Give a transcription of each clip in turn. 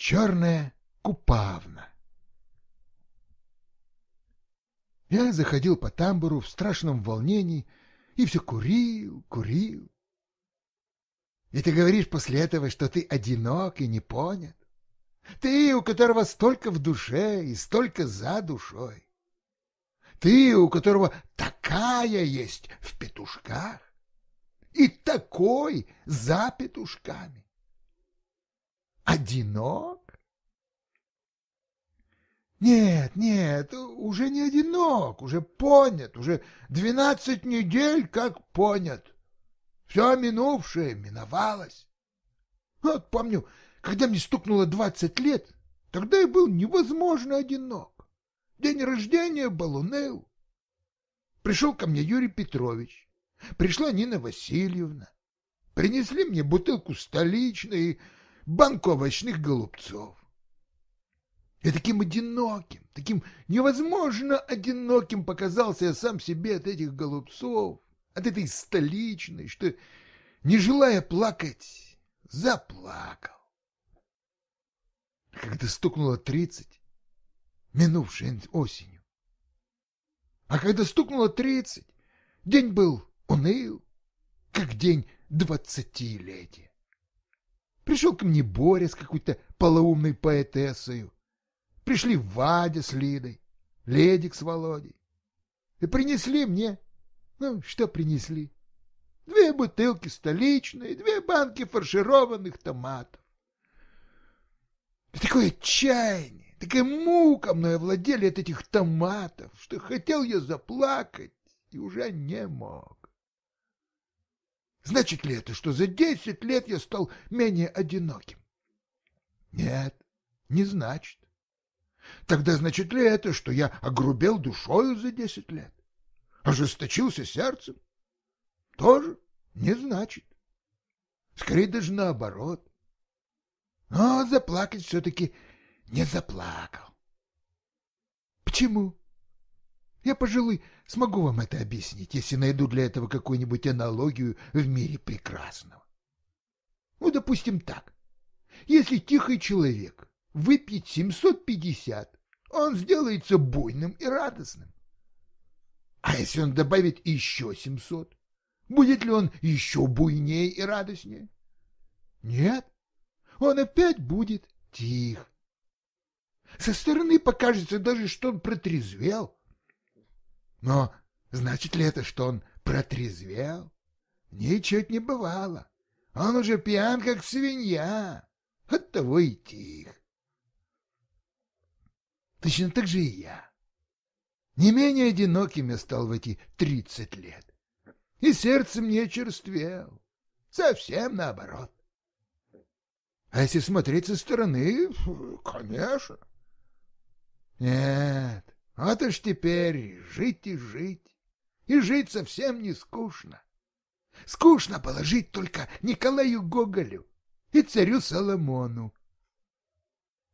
Черная купавна. Я заходил по тамбуру в страшном волнении и все курил, курил. И ты говоришь после этого, что ты одинок и не понят. Ты, у которого столько в душе и столько за душой. Ты, у которого такая есть в петушках и такой за петушками. Одинок? Нет, нет, уже не одинок, уже понят, уже двенадцать недель как понят. Все минувшее миновалось. Вот помню, когда мне стукнуло двадцать лет, тогда я был невозможно одинок. День рождения был уныл. Пришел ко мне Юрий Петрович, пришла Нина Васильевна. Принесли мне бутылку столичной и банку овощных голубцов. Я таким одиноким, таким невозможно одиноким показался я сам себе от этих голубцов, от этой столичной, что, не желая плакать, заплакал. Когда стукнуло тридцать, минувшей осенью. А когда стукнуло тридцать, день был уныл, как день двадцатилетия. Пришел ко мне Боря с какой-то полоумной поэтессою. Пришли Вадя с Лидой, Ледик с Володей. И принесли мне, ну, что принесли? Две бутылки столичные, две банки фаршированных томатов. И такое отчаяние, такая мука мною овладели от этих томатов, что хотел я заплакать и уже не мог. Значит ли это, что за десять лет я стал менее одиноким? Нет, не значит. Тогда значит ли это, что я огрубел душою за десять лет? Ожесточился сердцем? Тоже не значит. Скорее даже наоборот. Но заплакать все-таки не заплакал. Почему? Я, пожалуй, смогу вам это объяснить, если найду для этого какую-нибудь аналогию в мире прекрасного. Ну, допустим, так. Если тихий человек выпьет 750, он сделается буйным и радостным. А если он добавит еще 700, будет ли он еще буйнее и радостнее? Нет, он опять будет тих. Со стороны покажется даже, что он протрезвел. Но значит ли это, что он протрезвел? Ничуть не бывало. Он уже пьян, как свинья. Оттого и тих. Точно так же и я. Не менее одиноким я стал в эти тридцать лет. И сердце мне черствел. Совсем наоборот. А если смотреть со стороны, конечно. Нет, вот уж теперь жить и жить. И жить совсем не скучно. Скучно было жить только Николаю Гоголю и царю Соломону.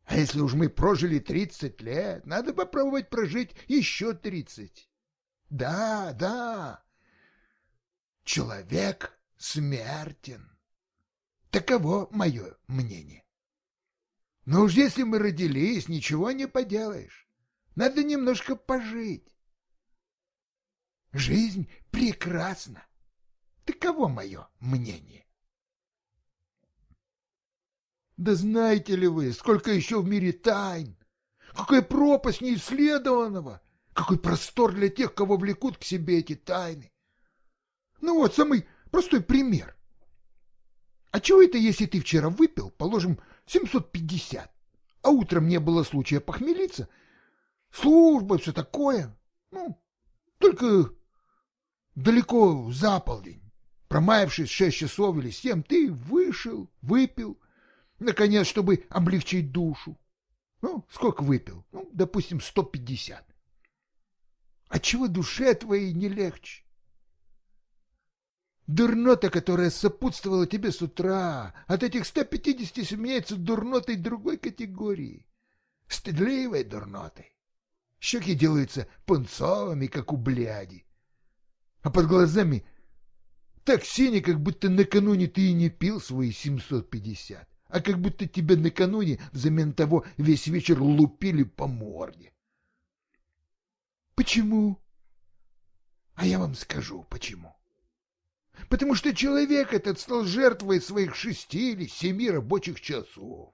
А если уж мы прожили тридцать лет, надо попробовать прожить еще тридцать. Да, да. Человек смертен. Таково мое мнение. Но уж если мы родились, ничего не поделаешь. Надо немножко пожить. Жизнь прекрасна. Таково мое мнение. Да знаете ли вы, сколько еще в мире тайн? Какая пропасть неисследованного! Какой простор для тех, кого влекут к себе эти тайны! Ну вот, самый простой пример. А чего это, если ты вчера выпил, положим, 750, а утром не было случая похмелиться? Служба, все такое. Ну, только далеко за полдень, промаявшись шесть часов или семь, ты вышел, выпил, Наконец, чтобы облегчить душу. Ну, сколько выпил? Ну, допустим, сто пятьдесят. А чего душе твоей не легче? Дурнота, которая сопутствовала тебе с утра, от этих 150 сменяется дурнотой другой категории, стыдливой дурнотой. Щеки делаются пунцовыми, как у бляди, а под глазами так сине, как будто накануне ты и не пил свои 750 а как будто тебя накануне взамен того весь вечер лупили по морде. Почему? А я вам скажу, почему. Потому что человек этот стал жертвой своих шести или семи рабочих часов.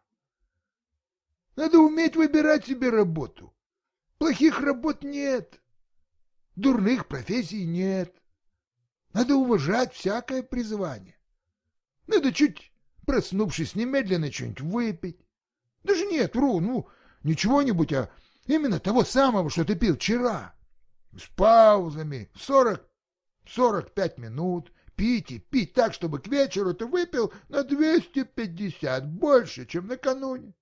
Надо уметь выбирать себе работу. Плохих работ нет. Дурных профессий нет. Надо уважать всякое призвание. Надо чуть проснувшись немедленно что-нибудь выпить. Даже нет, вру, ну, не чего-нибудь, а именно того самого, что ты пил вчера. С паузами, сорок, сорок пять минут, пить и пить так, чтобы к вечеру ты выпил на двести пятьдесят больше, чем накануне.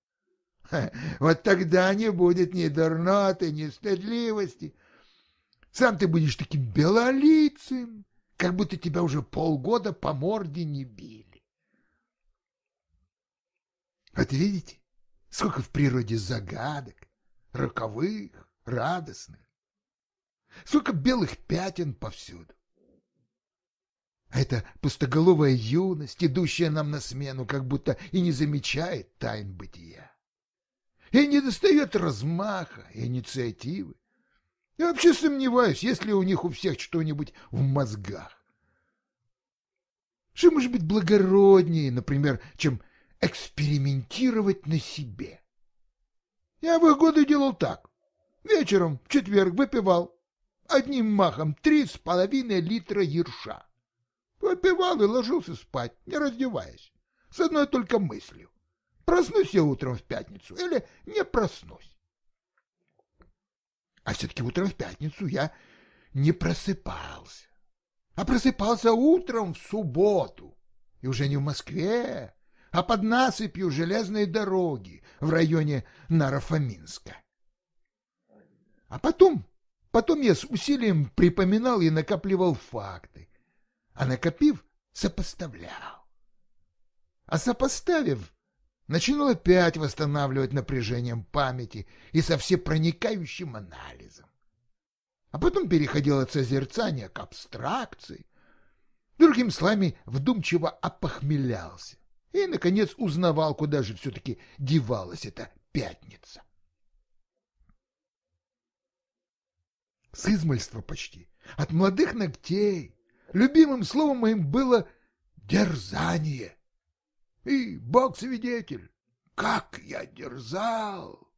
Вот тогда не будет ни дурноты, ни стыдливости. Сам ты будешь таким белолицым, как будто тебя уже полгода по морде не били. Вот видите, сколько в природе загадок, роковых, радостных, сколько белых пятен повсюду. А это пустоголовая юность, идущая нам на смену, как будто и не замечает тайн бытия. И не достает размаха инициативы. Я вообще сомневаюсь, есть ли у них у всех что-нибудь в мозгах. Что может быть благороднее, например, чем экспериментировать на себе? Я в их годы делал так. Вечером в четверг выпивал одним махом три с половиной литра ерша. Выпивал и ложился спать, не раздеваясь, с одной только мыслью. Проснусь я утром в пятницу или не проснусь. А все-таки утром в пятницу я не просыпался, а просыпался утром в субботу. И уже не в Москве, а под насыпью железной дороги в районе Нарофоминска. А потом, потом я с усилием припоминал и накапливал факты, а накопив, сопоставлял. А сопоставив, начинал опять восстанавливать напряжением памяти и со всепроникающим анализом. А потом переходил от созерцания к абстракции. Другим словами, вдумчиво опохмелялся и, наконец, узнавал, куда же все-таки девалась эта пятница. С измольства почти, от молодых ногтей, любимым словом моим было «дерзание». И Бог свидетель, как я дерзал!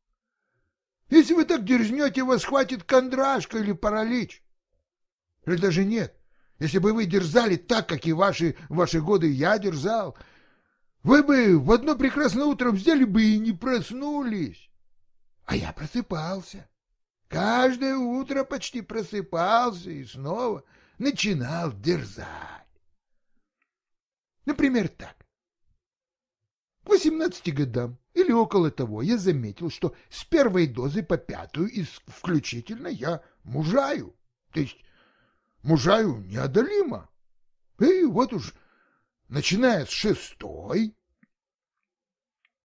Если вы так дерзнете, вас хватит кондрашка или паралич. Или даже нет. Если бы вы дерзали так, как и ваши, ваши годы я дерзал, вы бы в одно прекрасное утро взяли бы и не проснулись. А я просыпался. Каждое утро почти просыпался и снова начинал дерзать. Например, так. К 18 годам или около того я заметил, что с первой дозы по пятую и включительно я мужаю. То есть мужаю неодолимо. И вот уж начиная с шестой,